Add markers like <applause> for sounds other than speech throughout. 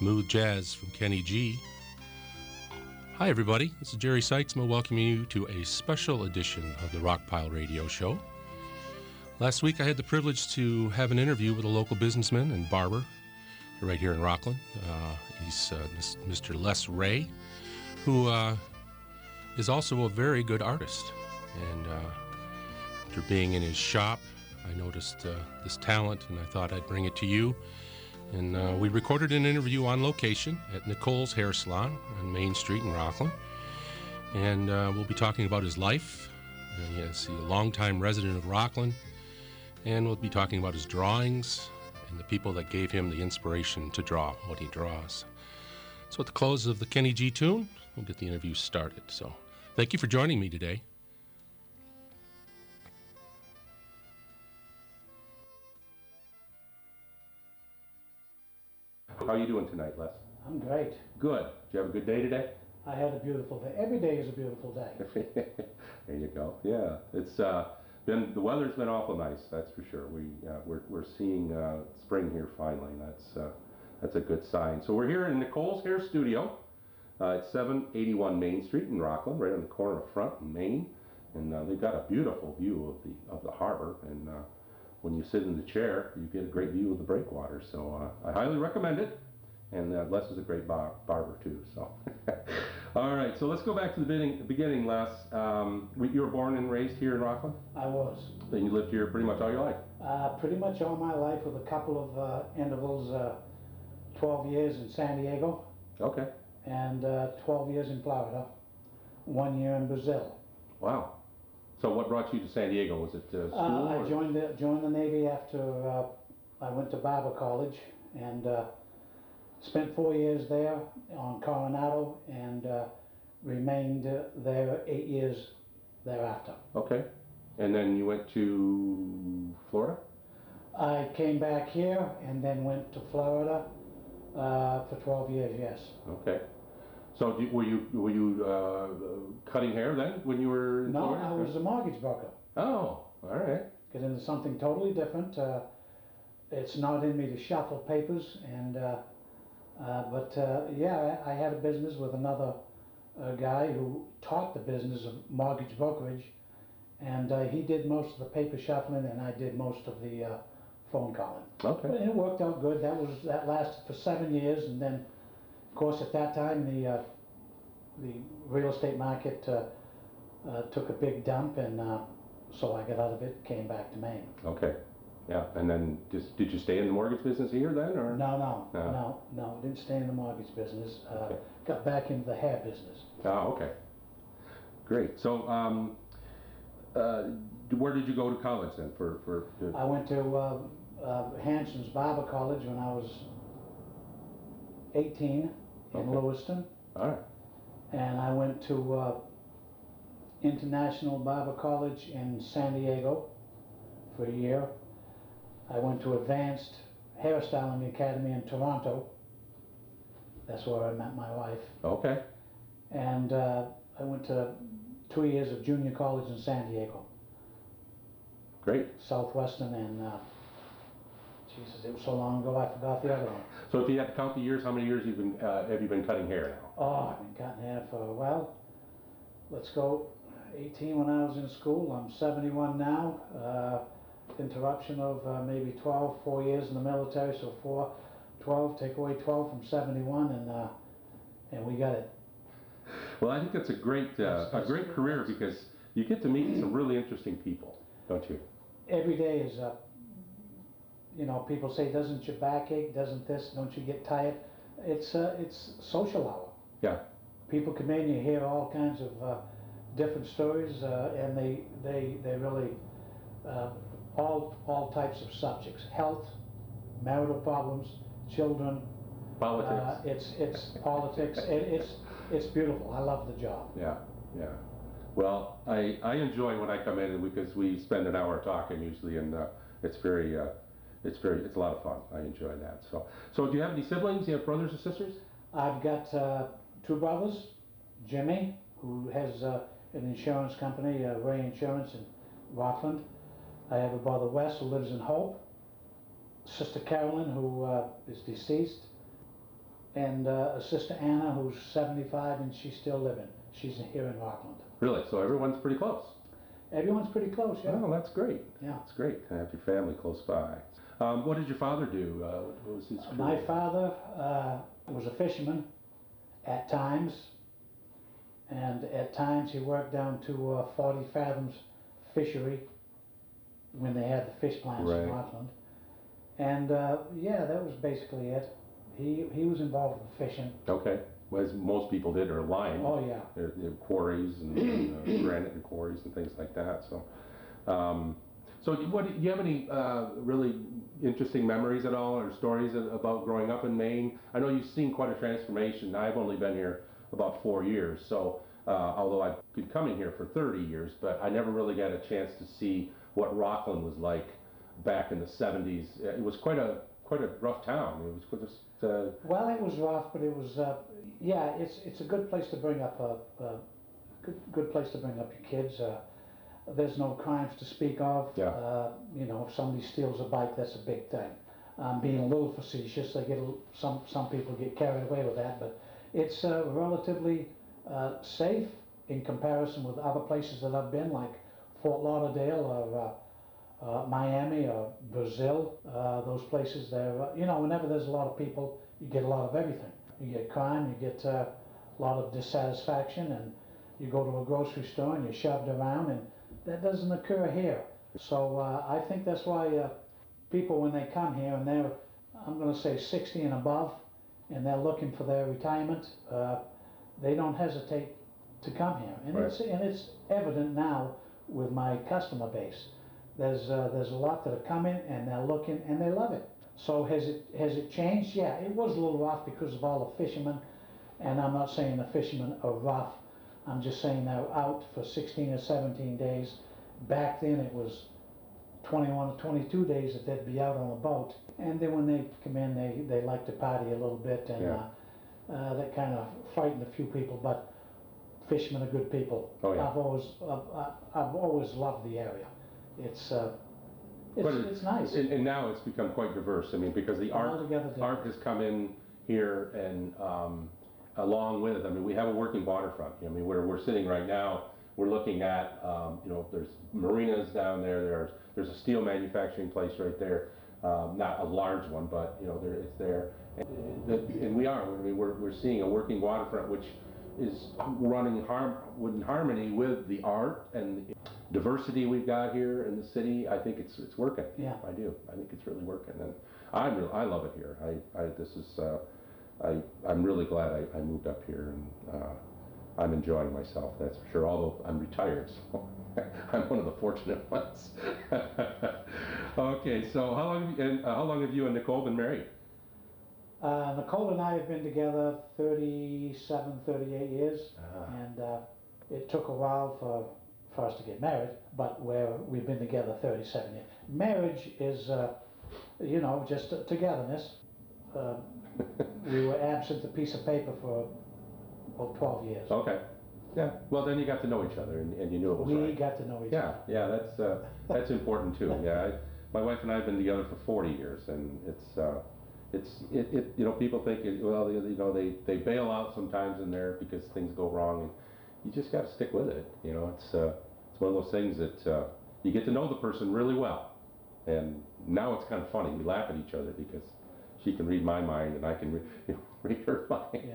smooth jazz from Kenny G. Hi, everybody. This is Jerry Seitzma welcoming you to a special edition of the Rockpile Radio Show. Last week, I had the privilege to have an interview with a local businessman and barber right here in Rockland. Uh, he's uh, Mr. Les Raye, who uh, is also a very good artist. And after being in his shop, I noticed this talent and I thought I'd bring it to you. And uh, we recorded an interview on location at Nicole's Hair Salon on Main Street in Rockland. And uh, we'll be talking about his life. And yes, he's a longtime resident of Rockland. And we'll be talking about his drawings and the people that gave him the inspiration to draw what he draws. So, at the close of the Kenny G tune, we'll get the interview started. So, thank you for joining me today. Doing tonight, Les? I'm great. Good. Did you have a good day today? I had a beautiful day. Every day is a beautiful day. <laughs> there you go. Yeah, it's uh, been the weather's been awful nice. That's for sure. We uh, we're we're seeing uh, spring here finally. That's uh, that's a good sign. So we're here in Nicole's Hair Studio. Uh, it's 781 Main Street in Rockland, right on the corner of Front and Main, and uh, they've got a beautiful view of the of the harbor. And uh, when you sit in the chair, you get a great view of the breakwater. So uh, I highly recommend it. And uh, Les is a great bar barber too. So, <laughs> all right. So let's go back to the beginning. Beginning, Les. Um, you were born and raised here in Rockland. I was. Then you lived here pretty much all your life. Uh, pretty much all my life, with a couple of uh, intervals. Uh, Twelve years in San Diego. Okay. And uh, twelve years in Florida. One year in Brazil. Wow. So what brought you to San Diego? Was it uh, school? I joined the joined the Navy after I went to Bible College and Spent four years there on Coronado and uh, remained uh, there eight years thereafter. Okay. And then you went to Florida? I came back here and then went to Florida uh, for 12 years, yes. Okay. So do, were you were you uh, cutting hair then when you were in No, Florida? I was a mortgage broker. Oh, all right. Get into something totally different. Uh, it's not in me to shuffle papers and uh, but uh, yeah, I, I, had a business with another uh, guy who taught the business of mortgage brokerage, and uh, he did most of the paper shuffling, and I did most of the uh, phone calling. Okay. But it worked out good. That was that lasted for seven years, and then, of course, at that time the the real estate market took a big dump, and so I got out of it, came back to Maine. Okay. Yeah, and then just did you stay in the mortgage business here then, or? No, no, no, no, no, didn't stay in the mortgage business. Uh, Okay. Got back into the hair business. Oh, okay. Great. So, um, uh, where did you go to college then? For for I went to uh, uh, Hanson's Barber College when I was 18 in Okay. Lewiston, all right. and I went to uh, International Barber College in San Diego for a year. I went to Advanced Hairstyling Academy in Toronto. That's where I met my wife. Okay. And uh, I went to two years of junior college in San Diego, Great. Southwestern, and uh, Jesus, it was so long ago I forgot the other one. So, if you had to count the years, how many years you've been uh, have you been cutting hair now? Oh, I've been cutting hair for a while. Let's go. 18 when I was in school. I'm 71 now. Uh, interruption of uh, maybe 12, four years in the military, so four, 12, take away 12 from 71, and uh, and we got it. Well, I think that's a great uh, a great career because you get to meet some really interesting people, don't you? Every day is a, you know, people say, doesn't your back ache? Doesn't this? Don't you get tired? It's uh, it's social hour. Yeah. People come in, you hear all kinds of uh, different stories, uh, and they they they really uh, all all types of subjects: health, marital problems, children. Politics. Uh, it's it's politics. It, it's it's beautiful. I love the job. Yeah, yeah. Well, I, I enjoy when I come in because we spend an hour talking usually, and uh, it's very uh, it's very it's a lot of fun. I enjoy that. So so do you have any siblings? Do you have brothers or sisters? I've got uh, two brothers, Jimmy, who has uh, an insurance company, uh, Raye Insurance in Rockland. I have a brother Wes who lives in Hope. Sister Carolyn, who uh, is deceased. and uh, a sister Anna who's 75 and she's still living. She's here in Rockland. Really? So everyone's pretty close. Everyone's pretty close, yeah. Oh, that's great. Yeah. That's great to have your family close by. Um, what did your father do? Uh, what was his career? My father uh, was a fisherman at times, and at times he worked down to uh, 40 fathoms fishery when they had the fish plants Right. in Rockland. And uh, yeah, that was basically it. He he was involved with fishing. Okay. Well, as most people did, or lime. Oh yeah. They're, they're quarries and, and uh, <clears throat> granite and quarries and things like that. So, um, so what do you have any uh, really interesting memories at all, or stories about growing up in Maine? I know you've seen quite a transformation. I've only been here about four years, so uh, although I've been coming here for 30 years, but I never really got a chance to see what Rockland was like back in the 70s. It was quite a quite a rough town. It was quite just. Uh, Well, it was rough, but it was uh, yeah. It's it's a good place to bring up a, a good good place to bring up your kids. Uh, there's no crimes to speak of. Yeah. Uh, you know, if somebody steals a bike, that's a big thing. Um, being a little facetious, they get a, some some people get carried away with that, but it's uh, relatively uh, safe in comparison with other places that I've been, like Fort Lauderdale or. Uh, uh, Miami or Brazil, uh, those places there, uh, you know, whenever there's a lot of people, you get a lot of everything. You get crime, you get uh, a lot of dissatisfaction, and you go to a grocery store and you're shoved around, and that doesn't occur here. So uh, I think that's why uh, people, when they come here and they're, I'm going to say 60 and above, and they're looking for their retirement, uh, they don't hesitate to come here. And, Right. it's, and it's evident now with my customer base. There's uh, there's a lot that are coming and they're looking and they love it. So has it has it changed? Yeah, it was a little rough because of all the fishermen, and I'm not saying the fishermen are rough. I'm just saying they're out for 16 or 17 days. Back then it was 21 or 22 days that they'd be out on a boat, and then when they come in, they they like to party a little bit and. Yeah. Uh, uh, that kind of frightened a few people, but fishermen are good people. Oh, yeah. I've always I've, I've always loved the area. It's uh, it's, But it's nice. And, and now it's become quite diverse. I mean, because the art art has come in here, and um, along with, it, I mean, we have a working waterfront. I mean, where we're sitting right now, we're looking at, um, you know, there's marinas down there. There's there's a steel manufacturing place right there. Um, not a large one, but you know, there it's there. And, and we are. I mean, we're we're seeing a working waterfront, which is running harm in harmony with the art and the diversity we've got here in the city. I think it's it's working. Yeah. I do. I think it's really working, and I real I love it here. I, I this is uh, I I'm really glad I, I moved up here, and uh, I'm enjoying myself. That's for sure. Although I'm retired, so <laughs> I'm one of the fortunate ones. <laughs> okay, so how long have you, and uh, how long have you and Nicole been married? Uh, Nicole and I have been together 37, 38 years, Ah. and uh, it took a while for for us to get married, but where we've been together 37 years. Marriage is, uh, you know, just togetherness. Uh, we were absent a piece of paper for well, 12 years. Okay. Yeah. Well, then you got to know each other, and, and you knew it was we right. got to know each Yeah, other. yeah, that's uh, that's important too. Yeah, I, my wife and I have been together for 40 years, and it's uh, it's it, it you know people think it, well they, you know they they bail out sometimes in there because things go wrong, and you just got to stick with it. You know, it's uh, it's one of those things that uh, you get to know the person really well, and now it's kind of funny. We laugh at each other because she can read my mind and I can re- you <laughs> know, read her mind.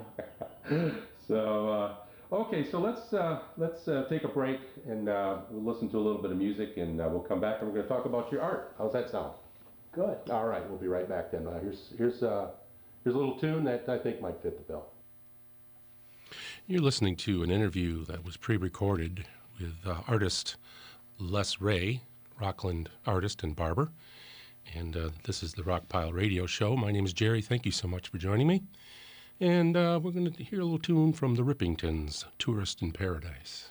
Yeah. <laughs> so uh, okay, so let's uh, let's uh, take a break and uh, we'll listen to a little bit of music and uh, we'll come back and we're going to talk about your art. How's that sound? Good. All right, we'll be right back then. Uh, here's here's uh, here's a little tune that I think might fit the bill. You're listening to an interview that was pre recorded with uh, artist Les Raye, Rockland artist and barber. And uh, this is the Rockpile Radio Show. My name is Jerry. Thank you so much for joining me. And uh, we're going to hear a little tune from the Rippingtons, Tourist in Paradise.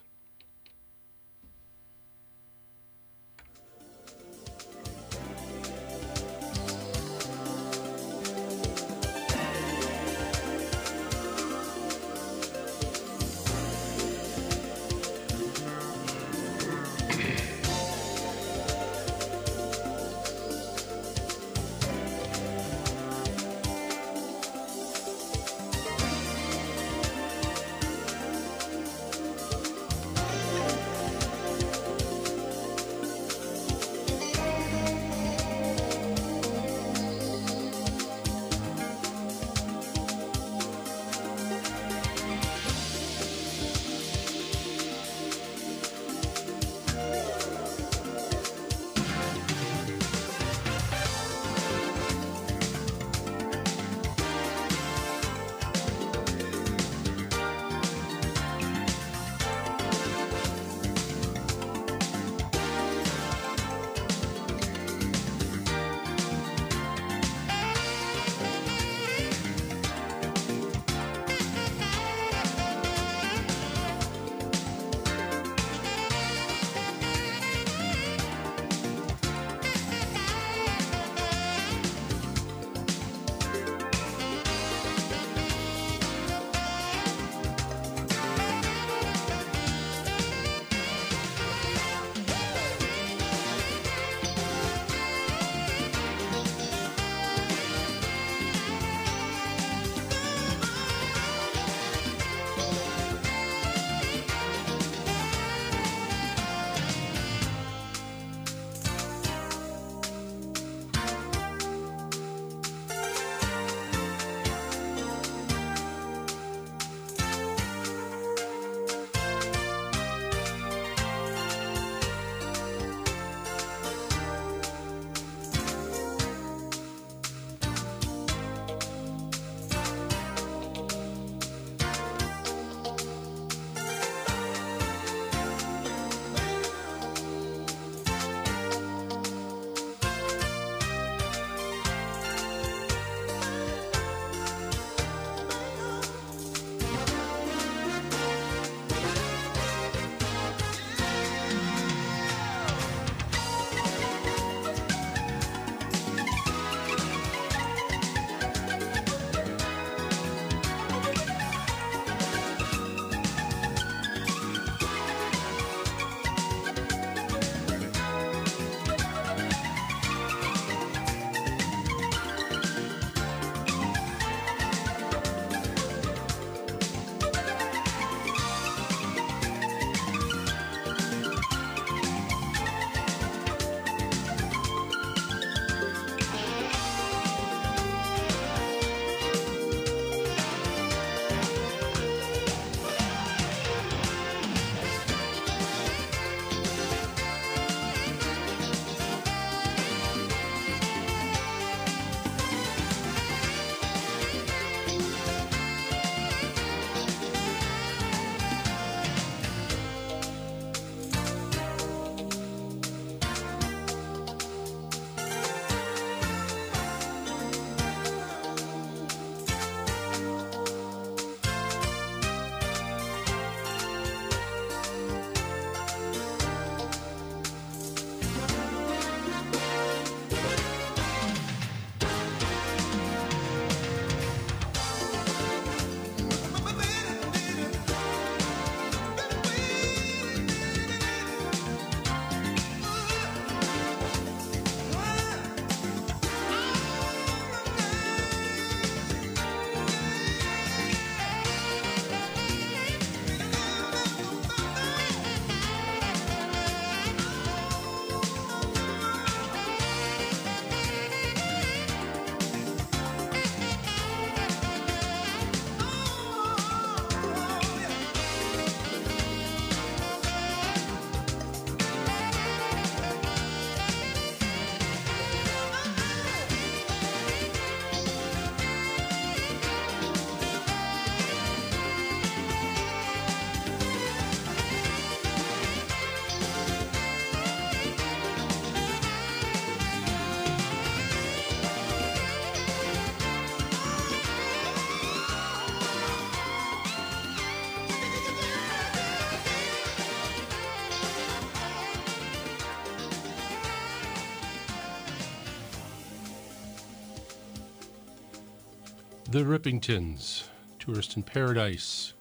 The Rippingtons, Tourist in Paradise.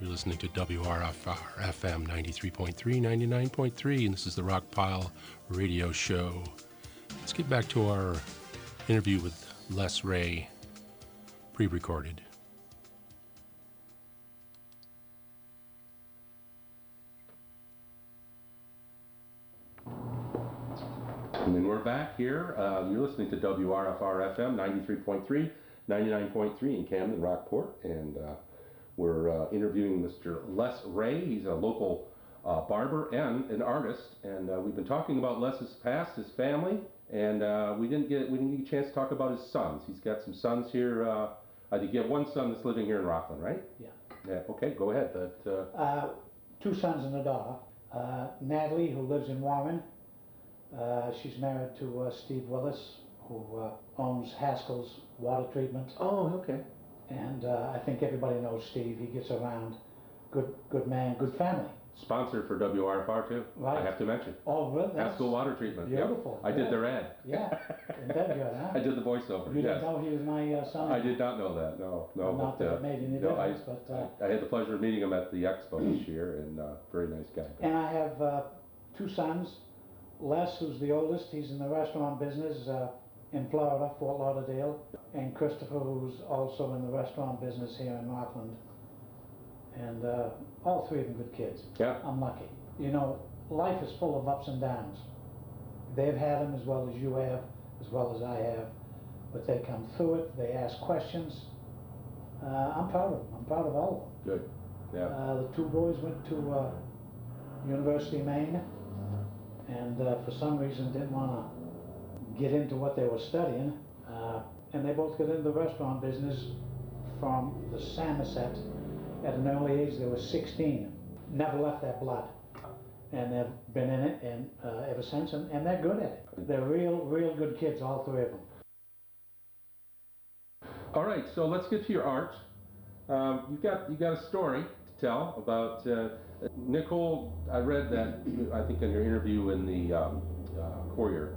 You're listening to WRFR FM 93.3, 99.3, and this is the Rockpile Radio Show. Let's get back to our interview with Les Raye, pre recorded. And then we're back here. Um, you're listening to WRFR FM 93.3, 99.3 in Camden, Rockport, and uh, we're uh, interviewing Mr. Les Raye. He's a local uh, barber and an artist, and uh, we've been talking about Les's past, his family, and uh, we didn't get we didn't get a chance to talk about his sons. He's got some sons here. Uh, I think you have one son that's living here in Rockland, right? Yeah. Yeah. Okay, go ahead. But uh, Uh, two sons and a daughter. Uh, Natalie, who lives in Warren, uh, she's married to uh, Steve Willis, who uh, owns Haskell's Water Treatment. oh, okay. And uh, I think everybody knows Steve. He gets around. Good, good man, good family. Sponsor for WRFR too. I Right. have to mention. Oh, really? That's- Haskell Water Treatment. yep. Beautiful, I did yeah. their ad. Yeah, <laughs> isn't that good, huh? I did the voiceover. You yes. didn't know he was my uh, son? I did not know that. No, no. Not but, that uh, it made any no, I- difference, but, uh, I had the pleasure of meeting him at the expo this year, and uh, very nice guy. And I have uh, two sons. Les, who's the oldest, he's in the restaurant business uh, in Florida, Fort Lauderdale, and Christopher, who's also in the restaurant business here in Rockland. And uh, all three of them good kids. Yeah. I'm lucky. You know, life is full of ups and downs. They've had them as well as you have, as well as I have, but they come through it. They ask questions. Uh, I'm proud of them. I'm proud of all of them. Good. Yeah. Uh, the two boys went to uh, University of Maine, and uh, for some reason didn't want to get into what they were studying. Uh, and they both got into the restaurant business from the Samoset at an early age. They were 16, never left that blood, and they've been in it and uh, ever since. And, and they're good at it. They're real, real good kids, all three of them. All right. So let's get to your art. Um, you've got you got a story to tell about uh, Nicole. I read that I think in your interview in the um, uh, Courier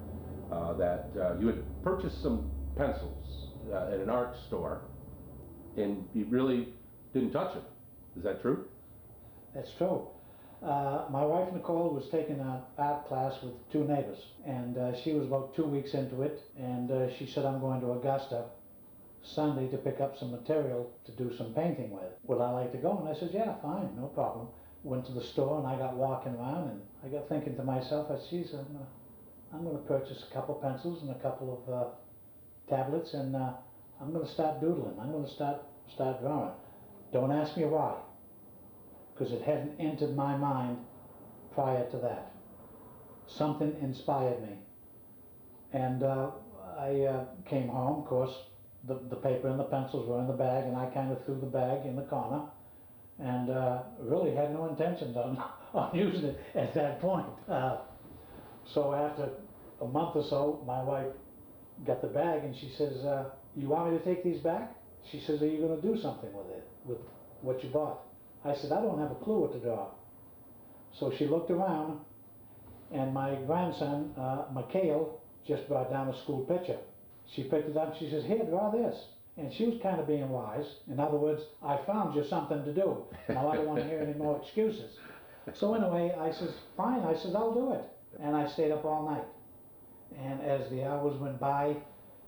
uh, that uh, you had purchased some pencils uh, at an art store, and you really didn't touch them. Is that true? That's true. Uh, my wife Nicole was taking an art class with two neighbors, and uh, she was about two weeks into it, and uh, she said, I'm going to Augusta Sunday to pick up some material to do some painting with. Would I like to go? And I said, yeah, fine, no problem. Went to the store, and I got walking around, and I got thinking to myself, I geez, I'm gonna, purchase a couple of pencils and a couple of uh, tablets, and uh, I'm gonna start doodling. I'm gonna start, start drawing. Don't ask me why because it hadn't entered my mind prior to that. Something inspired me. And uh, I uh, came home, of course, the, the paper and the pencils were in the bag, and I kind of threw the bag in the corner and uh, really had no intentions on, <laughs> on using it at that point. Uh, so after a month or so, my wife got the bag and she says, uh, You want me to take these back? She says, Are you going to do something with it, with what you bought? I said, I don't have a clue what to draw. So she looked around, and my grandson, uh, Mikhail, just brought down a school picture. She picked it up, she says, Here, draw this. And she was kind of being wise. In other words, I found you something to do. Now I don't want to hear any more excuses. So anyway, I says, Fine, I says, I'll do it. And I stayed up all night. And as the hours went by,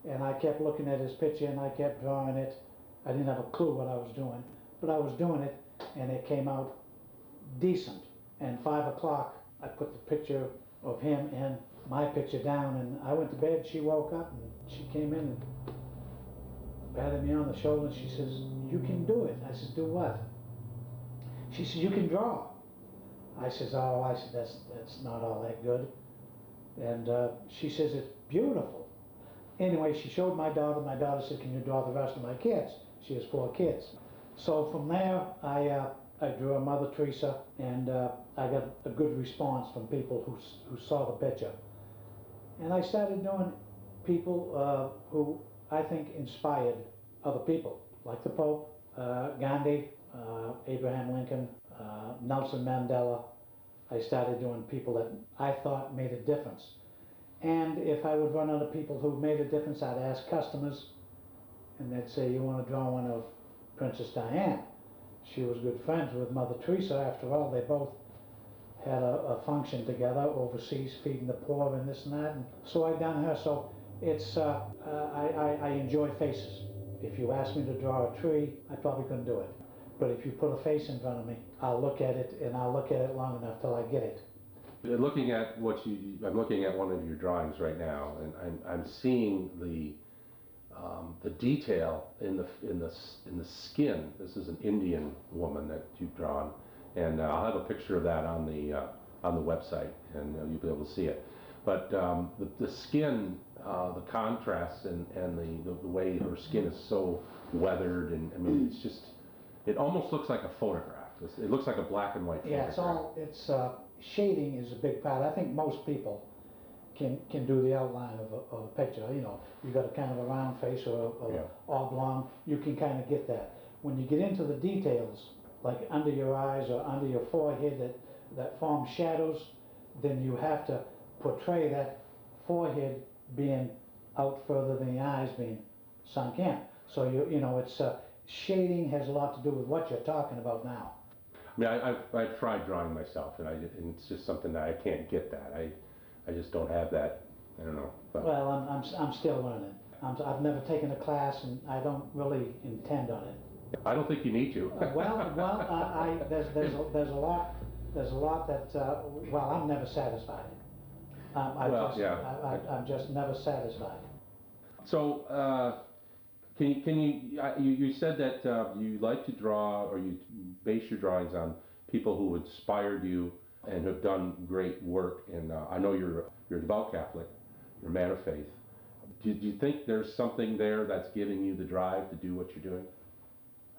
and I kept looking at his picture and I kept drawing it, I didn't have a clue what I was doing, but I was doing it, and it came out decent. And five o'clock, I put the picture of him and my picture down, and I went to bed. She woke up and she came in and patted me on the shoulder. And she says, "You can do it." I said, "Do what?" She said, "You can draw." I says, "Oh," I said, "That's that's not all that good." And uh, she says, "It's beautiful." Anyway, she showed my daughter. My daughter said, "Can you draw the rest of my kids?" She has four kids. So from there, I uh, I drew a Mother Teresa, and uh, I got a good response from people who who saw the picture. And I started doing people uh, who I think inspired other people, like the Pope, uh, Gandhi, uh, Abraham Lincoln, Nelson Mandela. I started doing people that I thought made a difference. And if I would run into people who made a difference, I'd ask customers, and they'd say, you want to draw one of Princess Diana? She was good friends with Mother Teresa. After all, they both had a, a function together overseas, feeding the poor and this and that. And so I done her. So it's uh, uh, I, I, I enjoy faces. If you asked me to draw a tree, I probably couldn't do it. But if you put a face in front of me, I'll look at it and I'll look at it long enough till I get it. Looking at what you, I'm looking at one of your drawings right now, and I'm, I'm seeing the, um, the detail in the, in the, in the skin. This is an Indian woman that you've drawn, and uh, I'll have a picture of that on the, uh, on the website, and uh, you'll be able to see it. But um, the, the skin, uh, the contrast and, and the, the, the way her skin is so weathered, and I mean, it's just, it almost looks like a photograph. It's- It looks like a black and white photograph. Yeah, it's all, it's, uh, shading is a big part. I think most people can, can do the outline of a, of a picture, you know. You got a kind of a round face or, or Yeah. oblong, you can kind of get that. When you get into the details, like under your eyes or under your forehead that, that form shadows, then you have to portray that forehead being out further than the eyes being sunk in. So you, you know, it's, uh, shading has a lot to do with what you're talking about now. I mean, I, I've, I've tried drawing myself, and I, and it's just something that I can't get that. I, I just don't have that. I don't know. But Well, I'm, I'm, I'm still learning. I'm, I've never taken a class and I don't really intend on it. I don't think you need to. Uh, Well, well, I, I, there's, there's, a- there's a lot, there's a lot that, uh, well, I'm never satisfied. Um, I Well, just, yeah. I, I, I'm just never satisfied. So, uh, can you, can you, you, you said that uh, you like to draw, or you base your drawings on people who inspired you and have done great work. And uh, I know you're, you're a devout Catholic, you're a man of faith. Do, do you think there's something there that's giving you the drive to do what you're doing?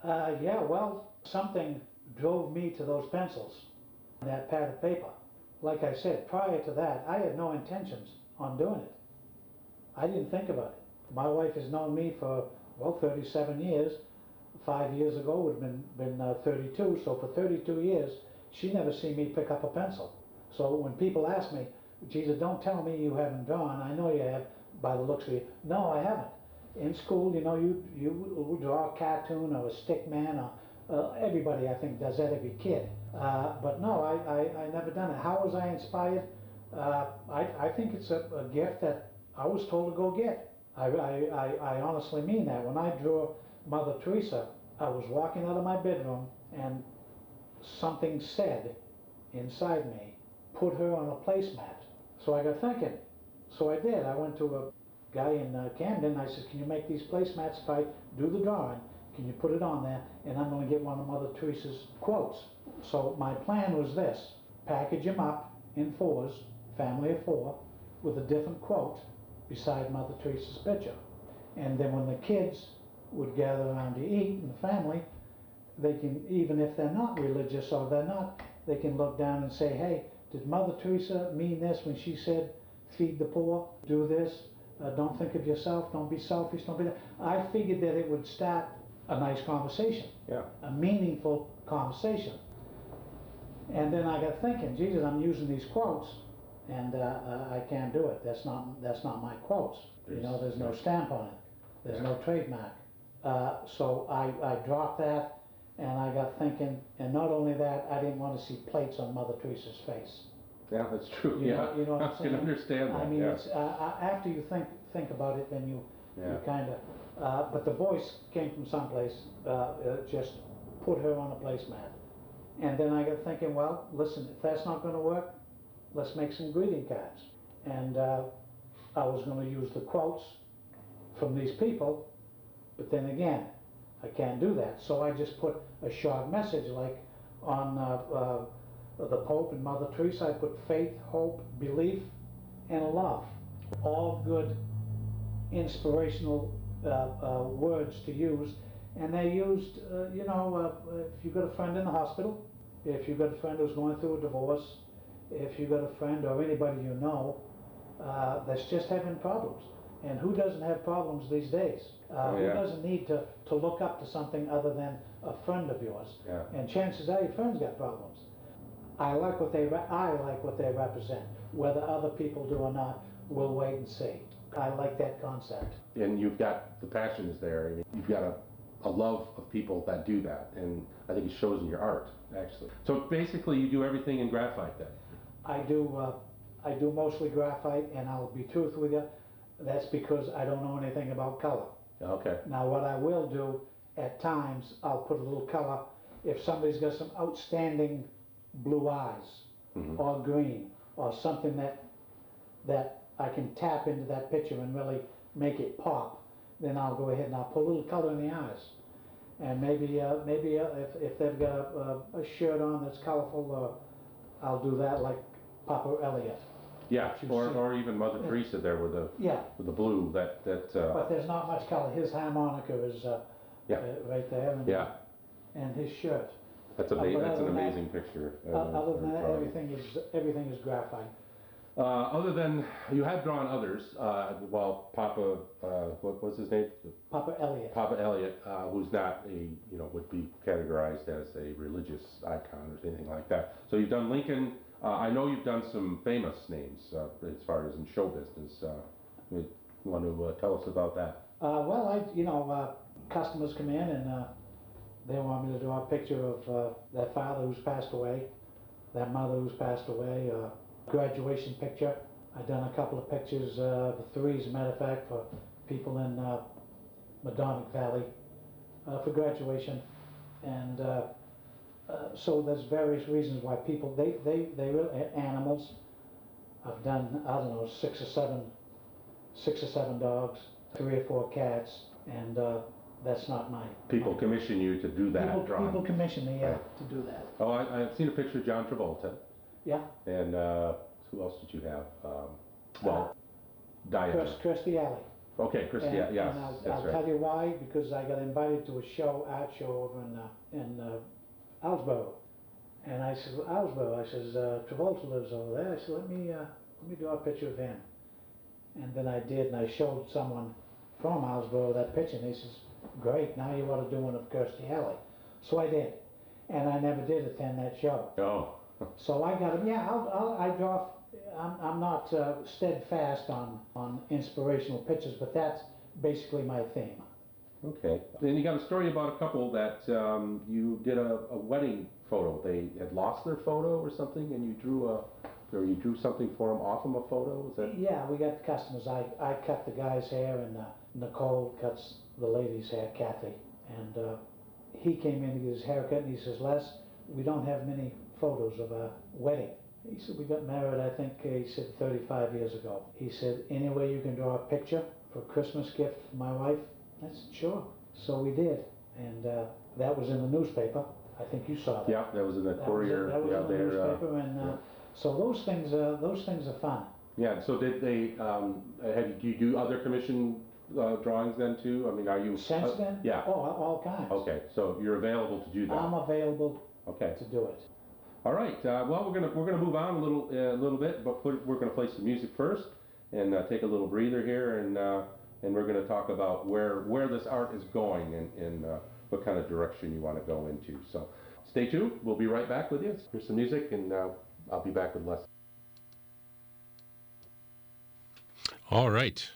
Uh, yeah, well, something drove me to those pencils, that pad of paper. Like I said, prior to that, I had no intentions on doing it. I didn't think about it. My wife has known me for, well, 37 years. Five years ago would have been, been uh, 32, so for 32 years, she never seen me pick up a pencil. So when people ask me, Jesus, don't tell me you haven't drawn, I know you have by the looks of you. No, I haven't in school, you know, you you draw a cartoon or a stick man or uh, everybody I think does that every kid. Uh, but no, I, I, I never done it. How was I inspired? Uh, I, I think it's a, a gift that I was told to go get. I, I, I, honestly mean that. When I drew Mother Teresa, I was walking out of my bedroom and something said inside me, put her on a placemat. So I got thinking. So I did. I went to a guy in uh, Camden. I said, "Can you make these placemats if I do the drawing? Can you put it on there? And I'm going to get one of Mother Teresa's quotes." So my plan was this: package them up in fours, family of four, with a different quote beside Mother Teresa's picture. And then when the kids would gather around to eat in the family, they can, even if they're not religious or they're not, they can look down and say, "Hey, did Mother Teresa mean this when she said, feed the poor, do this, uh, don't think of yourself, don't be selfish, don't be that. I figured that it would start a nice conversation, Yeah. a meaningful conversation. And then I got thinking, Jesus, I'm using these quotes, and uh, uh, I can't do it. That's not that's not my quotes. You know, there's no stamp on it. There's no trademark. Uh, so I, I dropped that, and I got thinking, and not only that, I didn't want to see plates on Mother Teresa's face. Yeah, that's true. You yeah. know- you know what I'm saying? <laughs> I can understand that. I mean, yeah. it's, uh, uh, after you think, think about it, then you, Yeah. you kind of, uh, but the voice came from someplace, uh, uh, just put her on a placemat. And then I got thinking, well, listen, if that's not gonna work, let's make some greeting cards. And, uh, I was gonna use the quotes from these people, but then again, I can't do that. So I just put a short message like on, uh, uh, the Pope and Mother Teresa, I put faith, hope, belief, and love. All good inspirational uh, uh, words to use. And they used, uh, you know, if you've got a friend in the hospital, if you've got a friend who's going through a divorce, if you've got a friend or anybody you know uh, that's just having problems. And who doesn't have problems these days? Uh, Oh, who doesn't need to, to look up to something other than a friend of yours? Yeah. And chances are your friend's got problems. I like what they, re- I like what they represent. Whether other people do or not, we'll wait and see. I like that concept. And you've got the passion is there. I mean, you've got a, a love of people that do that, and I think it shows in your art actually. So basically, you do everything in graphite then. I do, uh, I do mostly graphite, and I'll be truthful with you, that's because I don't know anything about color. Okay. Now, what I will do, at times, I'll put a little color, if somebody's got some outstanding blue eyes, Mhm. or green, or something that, that I can tap into that picture and really make it pop, then I'll go ahead and I'll put a little color in the eyes. And maybe, uh, maybe uh, if, if they've got a, a, a shirt on that's colorful, uh, I'll do that like Papa Elliot. Yeah, you or, see. or even Mother. Teresa there with the Yeah, with the blue that that. Uh, but there's not much color. His harmonica is, uh, Yeah. uh, right there. And, yeah, And his shirt. that's Uh, amazing. That's an than that- amazing picture. Other than that, everything is, everything is graphite. Uh, other than you have drawn others, uh, well, Papa, uh, what was his name? Papa Elliot. Papa Elliot, uh, who's not a, you know, would be categorized as a religious icon or anything like that. So you've done Lincoln. Uh, I know you've done some famous names uh, as far as in show business. Uh, you want to uh, tell us about that? Uh, well, I, you know, uh, customers come in and, they want me to draw a picture of, their father who's passed away, their mother who's passed away, uh, graduation picture. I've done a couple of pictures, three as a matter of fact, for people in, Medomak Valley, for graduation. And, uh, uh, so there's various reasons why people, they, they, they, really- animals. I've done, I don't know, six or seven, six or seven dogs, three or four cats, and, uh, that's not my. People my- commission you to do that People, drawing. people commission me, yeah, to do that. Oh, I, I've seen a picture of John Travolta, Yeah, and uh, who else did you have? Um, well, Diana. Chris, Kirstie Alley. Okay, Christy. And- yeah, yes, And I'll, I'll right. tell you why, because I got invited to a show, art show over in, uh, in, Islesboro. And I said, well, Islesboro, I says, uh, Travolta lives over there, I said, let me, uh, let me draw a picture of him. And then I did, and I showed someone from Islesboro that picture, and he says, great, now you want to do one of Kirstie Alley. So I did, and I never did attend that show. Oh, So I got him. Yeah, I'll, I'll, I draw. I'm, I'm not uh, steadfast on on inspirational pictures, but that's basically my theme. Okay. Then you got a story about a couple that um, you did a, a wedding photo. They had lost their photo or something, and you drew a, or you drew something for them off them a photo. Was that? Yeah, we got customers. I, I cut the guy's hair, and uh, Nicole cuts the lady's hair, Kathy. And uh, he came in to get his haircut, and he says, Les, we don't have many photos of a wedding. He said, we got married, I think, he said, 35 years ago. He said, any way you can draw a picture for a Christmas gift for my wife? I said, sure. So we did. And uh, that was in the newspaper. I think you saw that. Yeah, that was in the That was- Courier. That was yeah, in the there. Uh, newspaper, and uh, yeah. so those things, uh, those things are fun. yeah. So did they? Um, have you, do you do other commission uh, drawings then too? I mean, are you? Since uh, then? yeah. Oh, all kinds. Okay, so you're available to do that. I'm available okay. to do it. All right. Uh, well, we're gonna we're gonna move on a little a little bit, but put, we're gonna play some music first and uh, take a little breather here, and uh, and we're gonna talk about where where this art is going and, and uh, what kind of direction you want to go into. So stay tuned. We'll be right back with you. Here's some music, and uh, I'll be back with Les. All right.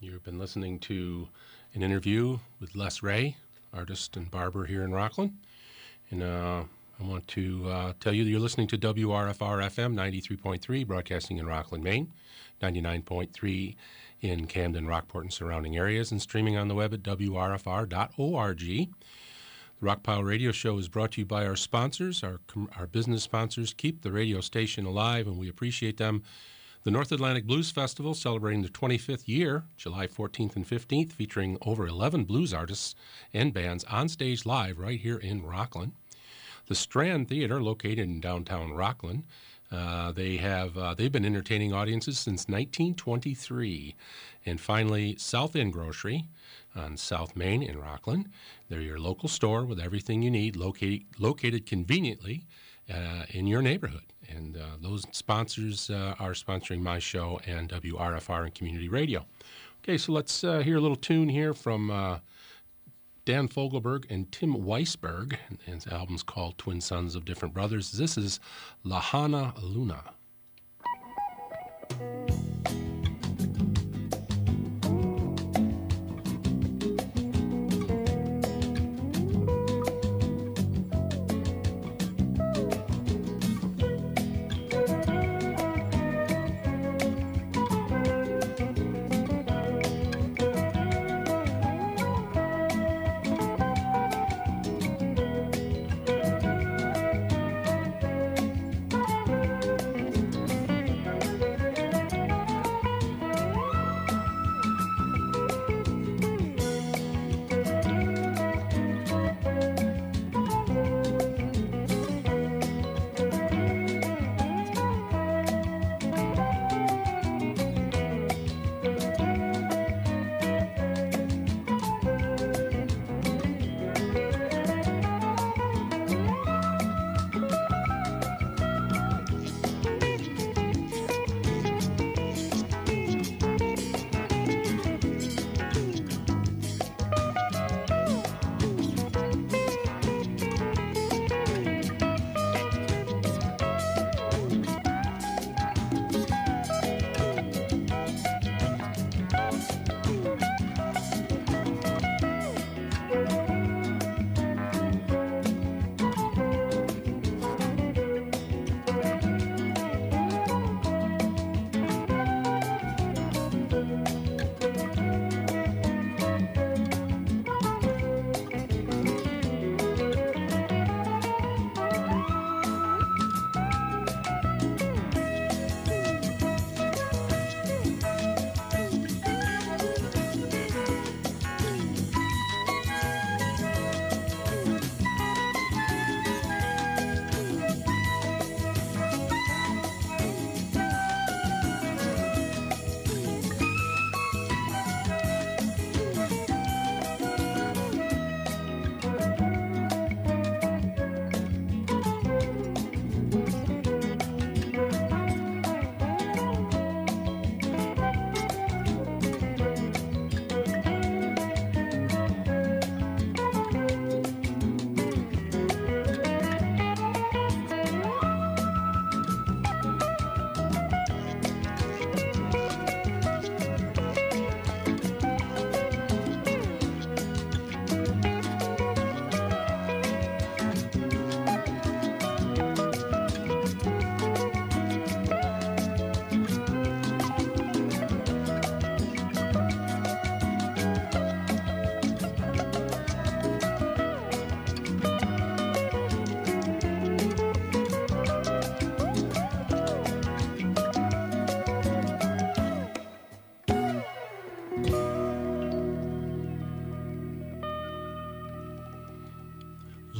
You've been listening to an interview with Les Raye, artist and barber here in Rockland. And uh, I want to uh, tell you that you're listening to WRFR FM 93.3, broadcasting in Rockland, Maine, 99.3 in Camden, Rockport, and surrounding areas, and streaming on the web at WRFR.org. The Rockpile Radio Show is brought to you by our sponsors, our, our business sponsors. Keep the radio station alive, and we appreciate them. The North Atlantic Blues Festival, celebrating the 25th year, July 14th and 15th, featuring over 11 blues artists and bands on stage live right here in Rockland. The Strand Theater, located in downtown Rockland, uh, they have uh, they've been entertaining audiences since 1923. And finally, South End Grocery on South Main in Rockland. They're your local store with everything you need, located located conveniently uh, in your neighborhood. And uh, those sponsors are sponsoring my show and WRFR and Community Radio. Okay, so let's hear a little tune here from Dan Fogelberg and Tim Weisberg. And his album's called Twin Sons of Different Brothers. This is Lahaina Luna.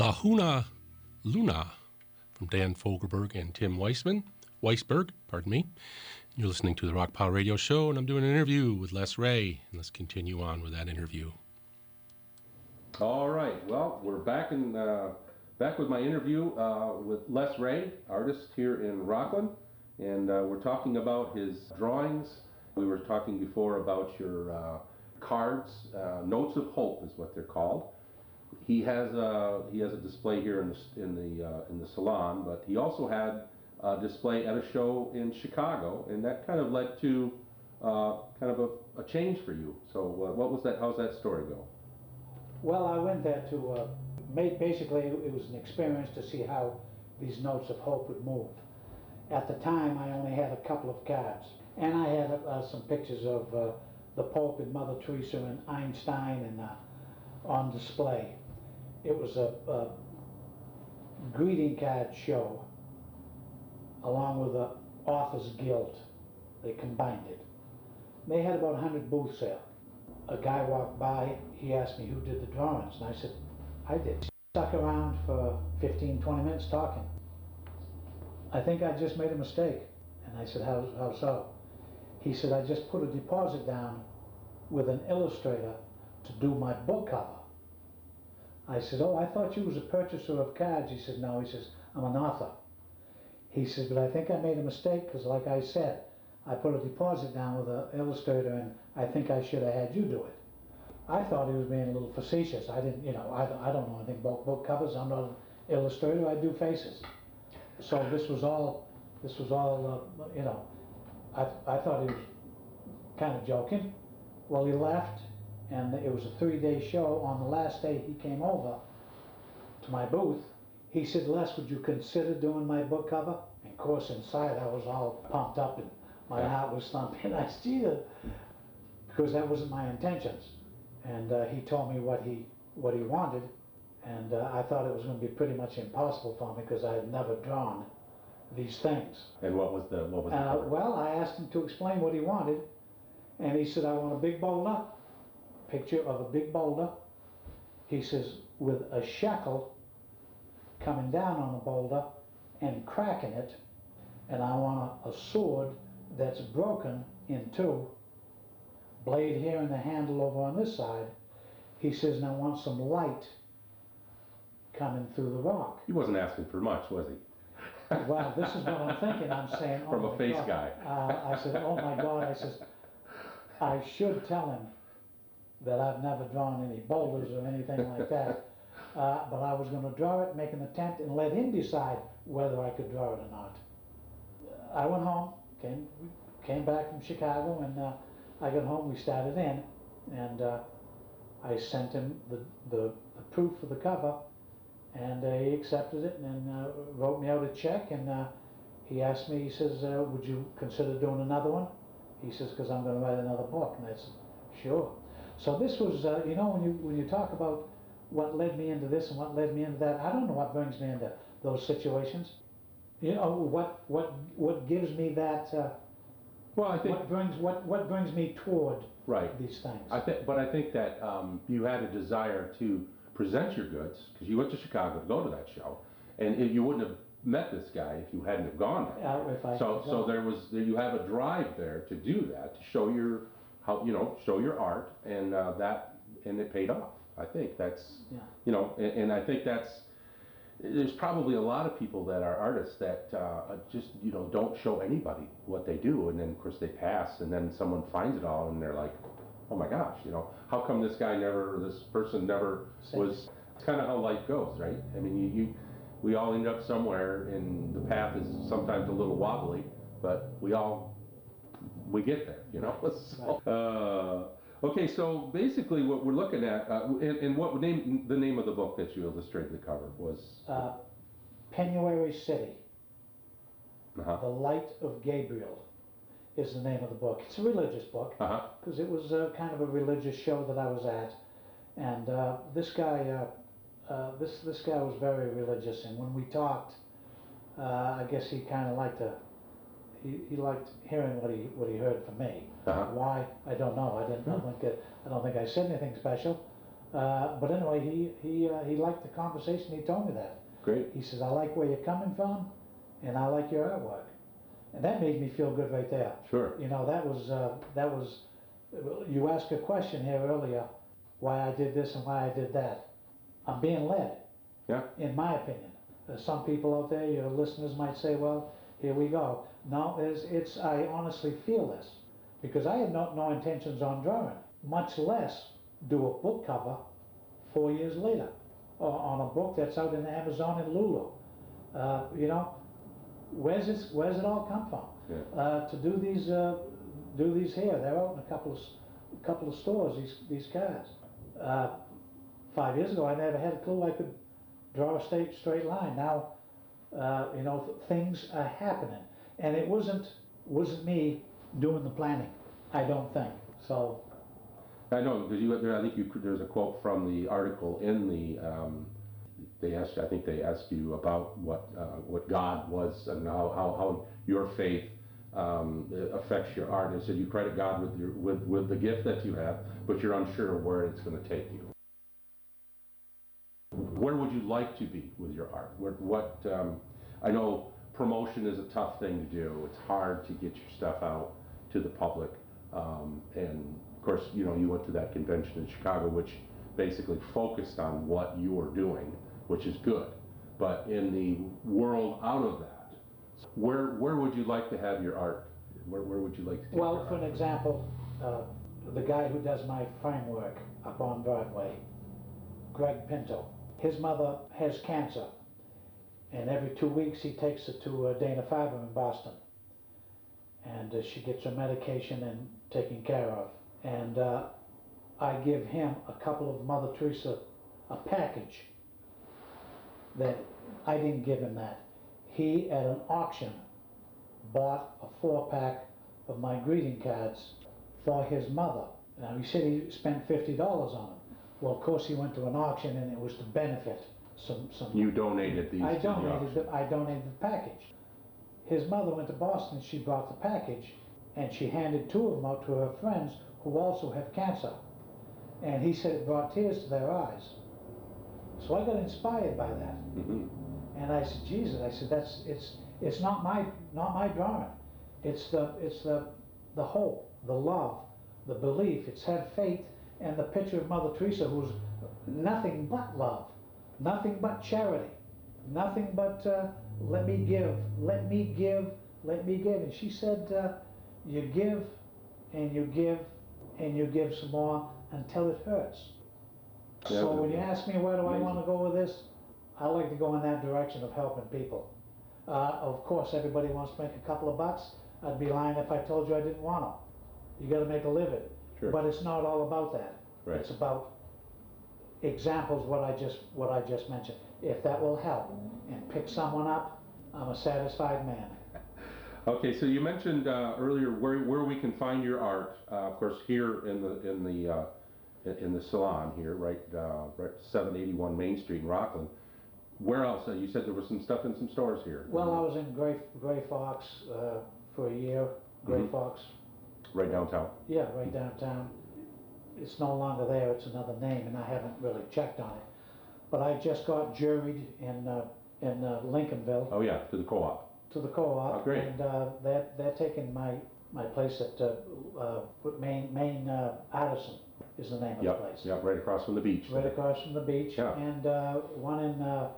Lahaina Luna from Dan Fogelberg and Tim Weissman, Weisberg, pardon me. You're listening to the Rock Pile Radio Show, and I'm doing an interview with Les Raye, And let's continue on with that interview. All right. Well, we're back in uh, back with my interview uh, with Les Raye, artist here in Rockland, and uh, we're talking about his drawings. We were talking before about your cards, notes of hope is what they're called. He has a he has a display here in the in the uh, in the salon, but he also had a display at a show in Chicago, and that kind of led to uh, kind of a, a change for you. So, uh, what was that? How's that story go? Well, I went there to uh, make basically it was an experience to see how these notes of hope would move. At the time, I only had a couple of cards, and I had uh, some pictures of uh, the Pope and Mother Teresa and Einstein and on display. It was a, a greeting card show along with the Authors Guild. They combined it. They had about 100 booths there. A guy walked by, he asked me who did the drawings, and I said, I did. Stuck around for 15, 20 minutes talking. I think I just made a mistake. And I said, how, how so? He said, I just put a deposit down with an illustrator to do my book cover. I said, oh, I thought you was a purchaser of cards. He said, no. He says, I'm an author. He says, but I think I made a mistake because, like I said, I put a deposit down with an illustrator and I think I should have had you do it. I thought he was being a little facetious. I didn't, you know, I, I don't know anything about book covers. I'm not an illustrator. I do faces. So this was all, this was all, uh, you know, I, I thought he was kind of joking. Well, he left and it was a three-day show. On the last day he came over to my booth. He said, Les, would you consider doing my book cover? And of course, inside I was all pumped up and my heart was thumping. <laughs> I that because that wasn't my intentions. And uh, he told me what he what he wanted, and uh, I thought it was going to be pretty much impossible for me because I had never drawn these things. And what was the what was the Uh, well, I asked him to explain what he wanted, and he said, I want a big boulder, picture of a big boulder. He says, with a shackle coming down on the boulder and cracking it, and I want a, a sword that's broken in two, blade here and the handle over on this side. He says, and I want some light coming through the rock. He wasn't asking for much, was he? <laughs> Well, this is what I'm thinking. I'm saying, oh From a face God. guy. Uh, I said, oh my God. I says, I should tell him that I've never drawn any boulders or anything like that. <laughs> Uh, but I was going to draw it, make an attempt, and let him decide whether I could draw it or not. I went home, came came back from Chicago, and uh, I got home. We started in, and uh, I sent him the, the, the proof for the cover, and uh, he accepted it and uh, wrote me out a check. And uh, he asked me, he says, uh, "Would you consider doing another one?" He says, "Because I'm going to write another book." And I said, "Sure." So this was, uh, you know, when you when you talk about what led me into this and what led me into that, I don't know what brings me into those situations. You know, what what what gives me that? Uh, Well, I think what brings what what brings me toward right. these things? I think, but I think that um, you had a desire to present your goods because you went to Chicago to go to that show, and you wouldn't have met this guy if you hadn't have gone there. Uh, if I So, so there was you have a drive there to do that to show your how you know show your art, and uh, that and it paid off. I think that's Yeah. you know, and, and I think that's there's probably a lot of people that are artists that uh, just you know don't show anybody what they do, and then of course they pass, and then someone finds it all, and they're like, oh my gosh, you know, how come this guy never, this person never Same. was? It's kind of how life goes, right? I mean, you, you we all end up somewhere, and the path is sometimes a little wobbly, but we all we get there, you know. <laughs> So, uh, okay, so basically, what we're looking at, uh, and, and what name the name of the book that you illustrated the cover was? Uh, Penuary City, Uh-huh. The Light of Gabriel is the name of the book. It's a religious book Uh-huh. because it was uh, kind of a religious show that I was at, and uh, this guy, uh, uh, this this guy was very religious, and when we talked, uh, I guess he kind of liked to. He, he liked hearing what he what he heard from me. Uh-huh. Why I don't know. I didn't. I don't think it, I don't think I said anything special, Uh, but anyway, he, he, uh, he liked the conversation, he told me that. Great. He says, I like where you're coming from, and I like your artwork. And that made me feel good right there. Sure. You know, that was, uh, that was, you asked a question here earlier, why I did this and why I did that. I'm being led, Yeah. in my opinion. Uh, some people out there, your listeners might say, well, here we go. No, it's, it's, I honestly feel this, because I had no, no intentions on drawing, much less do a book cover four years later, or on a book that's out in Amazon in Lulu. Uh, you know, where's it, where's it all come from? Yeah. Uh, to do these, uh, do these here, they're out in a couple of, couple of stores, these, these cards. Uh, five years ago, I never had a clue I could draw a straight, straight line. Now, uh, you know, th- things are happening. And it wasn't, wasn't me doing the planning, I don't think. So, I know, because you, there, I think you, there's a quote from the article in the, um, they asked, I think they asked you about what, uh, what God was and how, how, how your faith, um, affects your art. And said you credit God with your, with, with the gift that you have, but you're unsure where it's gonna take you. Where would you like to be with your art? Where, what, um, I know promotion is a tough thing to do. It's hard to get your stuff out to the public. Um, and of course, you know, you went to that convention in Chicago, which basically focused on what you are doing, which is good. But in the world out of that, where, where would you like to have your art? Where, where would you like to take well, for an example, uh, the guy who does my framework up on Broadway, Greg Pinto, his mother has cancer. And every two weeks he takes her to uh, Dana Farber in Boston. And uh, she gets her medication and taken care of. And uh, I give him a couple of Mother Teresa, a package that I didn't give him that. He, at an auction, bought a four pack of my greeting cards for his mother. Now, he said he spent $50 on them. Well, of course, he went to an auction and it was to benefit some, some You donated these I to the donated auction. the, I donated the package. His mother went to Boston, she brought the package, and she handed two of them out to her friends who also have cancer. And he said it brought tears to their eyes. So I got inspired by that. Mhm. And I said, Jesus, I said, that's, it's, it's not my, not my drawing. It's the, it's the, the hope, the love, the belief, it's have faith, and the picture of Mother Teresa who's nothing but love, nothing but charity, nothing but, uh, let me give, let me give, let me give. And she said, uh, you give, and you give, and you give some more until it hurts. Yeah, So when you ask me where do I want to go with this, I like to go in that direction of helping people. Uh, of course, everybody wants to make a couple of bucks. I'd be lying if I told you I didn't want to. You got to make a living, Sure. but it's not all about that. Right. It's about examples what I just what I just mentioned. If that will help and pick someone up, I'm a satisfied man. Okay, so you mentioned uh, earlier where, where we can find your art. Uh, of course, here in the in the uh, in- the salon here, right, uh, right, 781 Main Street in Rockland. Where else? Uh, you said there was some stuff in some stores here. Well, I was in Gray Gray Fox uh, for a year. Gray Mhm. Fox, right downtown. Yeah, right downtown. It's no longer there, it's another name, and I haven't really checked on it. But I just got juried in, uh, in uh, Lincolnville Oh yeah, to the co-op. to the co-op. Oh, great. And, uh, they're, they're taking my, my place at, uh, uh, Main, Main, uh, Addison is the name of the Yep, place. yep, right across from the beach. Right across from the beach. Yeah. And, uh, one in, uh,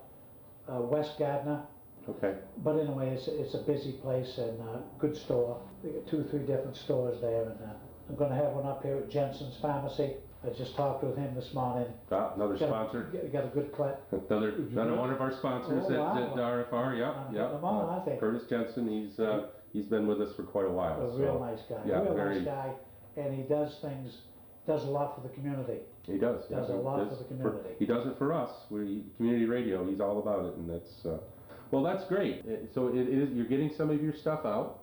uh, West Gardner. Okay, But anyway, it's, it's a busy place and a good store. They got two, or three different stores there and uh, I'm gonna have one up here at Jensen's Pharmacy. I just talked with him this morning. Ah, another Got a- sponsor. Got got a good clip. Another, another one of our sponsors Oh, at, wow. at RFR. Yep, I'm yep. putting them on, Uh, I think. Curtis Jensen. He's uh, he's been with us for quite a while. A so real nice guy, yeah, real very- nice guy. And he does things, does a lot for the community. He does. yeah, Does a lot does for the community. he does it for us. We community radio. He's all about it, and that's uh, well, that's great. Uh, So it is. You're getting some of your stuff out.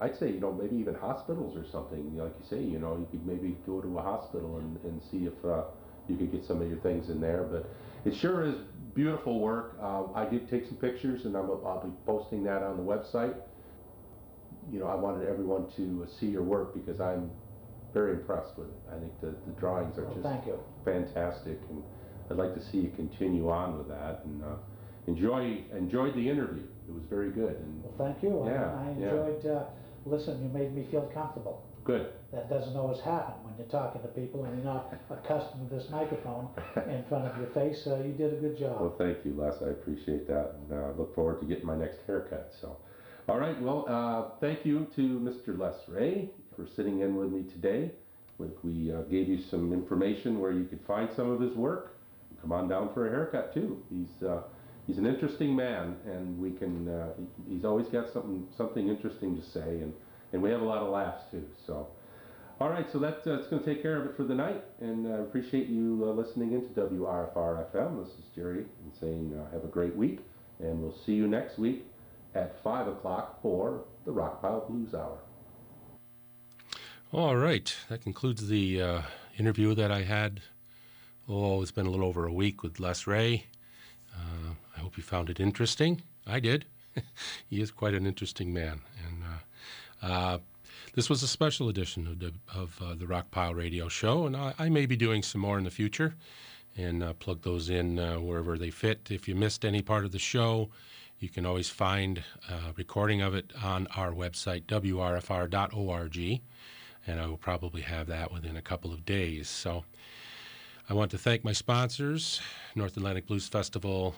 I'd say you know maybe even hospitals or something. Like you say, you know, you could maybe go to a hospital and, and see if uh, you could get some of your things in there. But it sure is beautiful work. Uh, I did take some pictures, and I'm, I'll be posting that on the website. You know, I wanted everyone to see your work because I'm very impressed with it. I think the, the drawings are Well, just thank you. fantastic, and I'd like to see you continue on with that. And uh, enjoy enjoyed the interview. It was very good and Well, thank you. I- Yeah, I yeah. enjoyed, uh, listen, you made me feel comfortable. good. That doesn't always happen when you're talking to people and you're not <laughs> accustomed to this microphone in front of your face. Uh, you did a good job. Well, thank you, Les. I appreciate that, and uh, look forward to getting my next haircut. So, all right. Well, uh, thank you to Mr. Les Raye for sitting in with me today. We, we uh, gave you some information where you could find some of his work. Come on down for a haircut too. He's uh, he's an interesting man, and we can. Uh, he's always got something something interesting to say, and and we have a lot of laughs too. So. All right, so that, uh, that's going to take care of it for the night, and uh, appreciate you uh, listening into WRFR FM. This is Jerry and saying uh, have a great week, and we'll see you next week at 5 o'clock for the Rockpile Blues Hour. All right, that concludes the uh, interview that I had. Oh, it's been a little over a week with Les Raye. Hope you found it interesting. I did. <laughs> he is quite an interesting man. And uh, uh, this was a special edition of the, of, uh, the Rock Pile Radio Show, and I, I may be doing some more in the future and uh, plug those in uh, wherever they fit. If you missed any part of the show, you can always find a recording of it on our website, wrfr.org and I will probably have that within a couple of days. So I want to thank my sponsors, North Atlantic Blues Festival,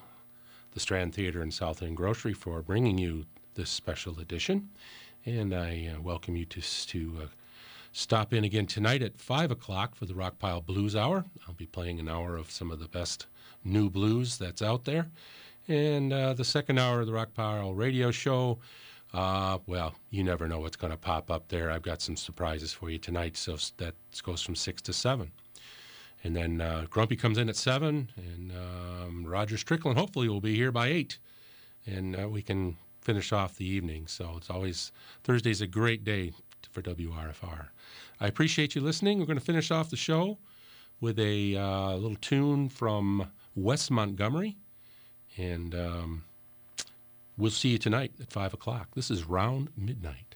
the Strand Theater, and South End Grocery for bringing you this special edition. And I uh, welcome you to, to uh, stop in again tonight at 5 o'clock for the Rockpile Blues Hour. I'll be playing an hour of some of the best new blues that's out there. And uh, the second hour of the Rockpile Radio Show, well, you never know what's going to pop up there. I've got some surprises for you tonight, so that goes from 6 to 7. And then uh, Grumpy comes in at 7, and um, Roger Strickland hopefully will be here by 8. And uh, we can finish off the evening. So it's always, Thursday's a great day for WRFR. I appreciate you listening. We're going to finish off the show with a uh, little tune from Wes Montgomery. And um, we'll see you tonight at 5 o'clock. This is Round Midnight.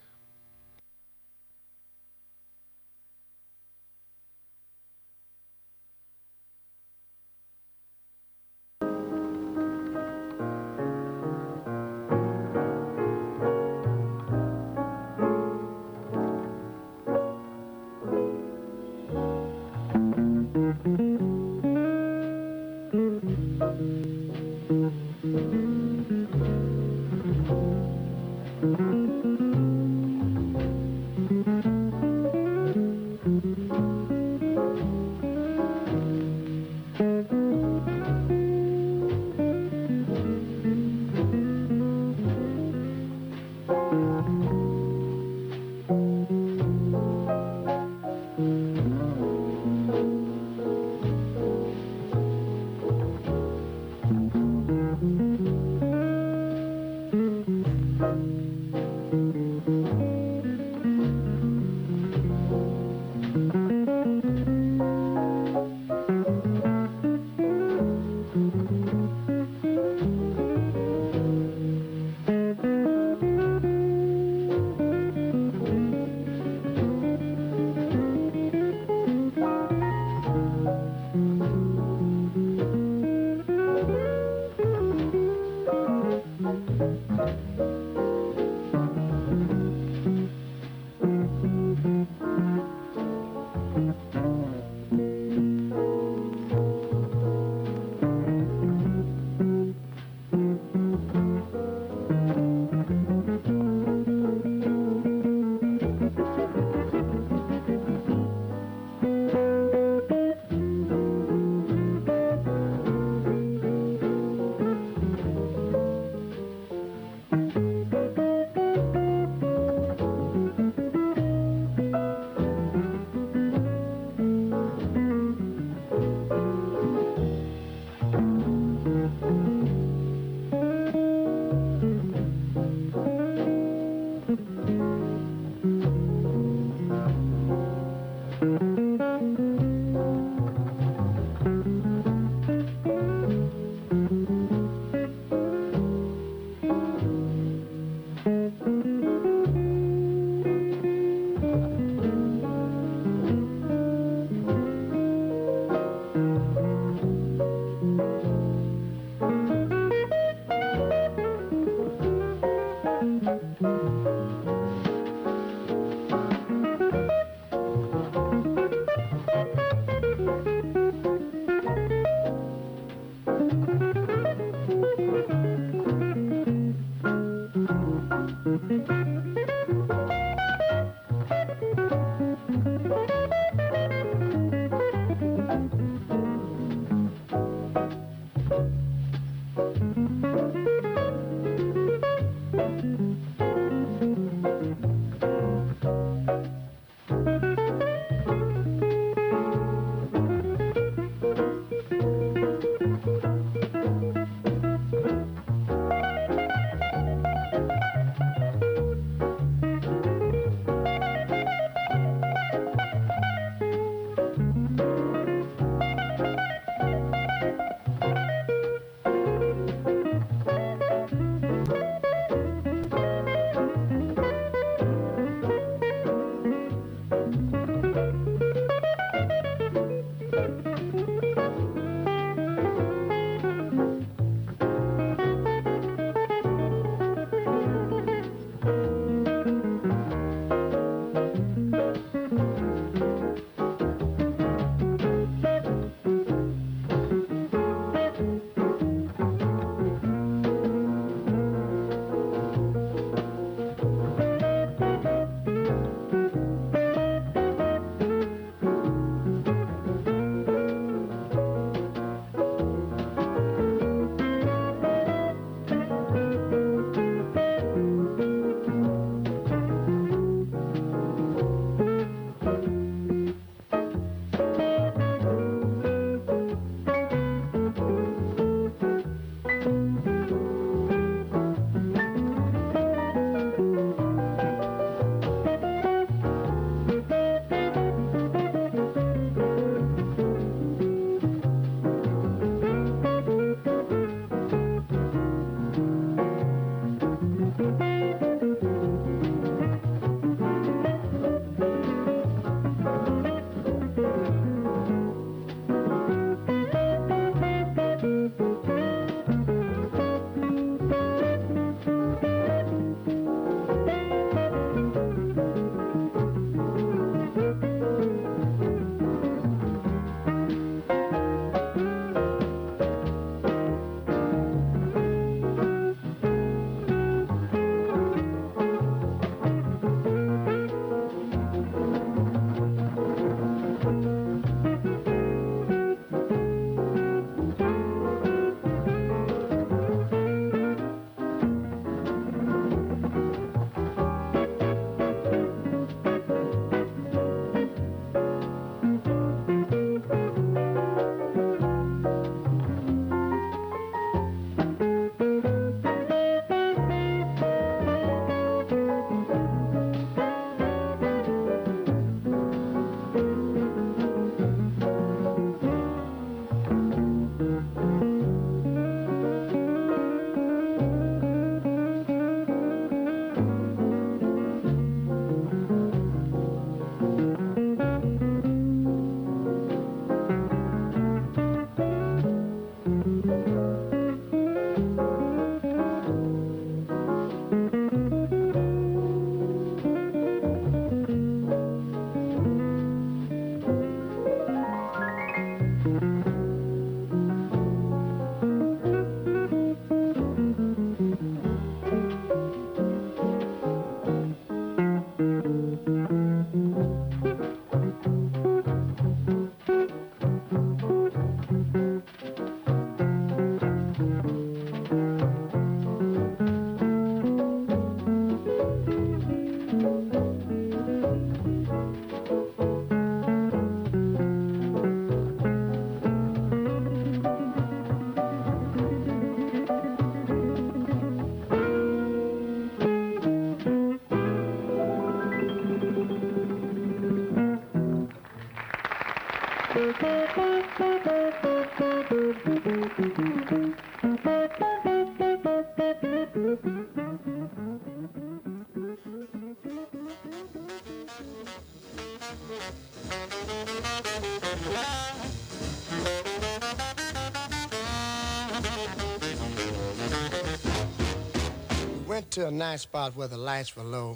To a nice spot where the lights were low.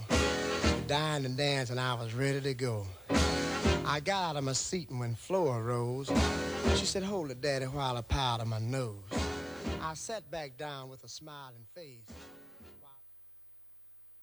Dined and danced, and I was ready to go. I got out of my seat, and when Flora rose, she said, Hold it, Daddy, while I powder my nose. I sat back down with a smiling face.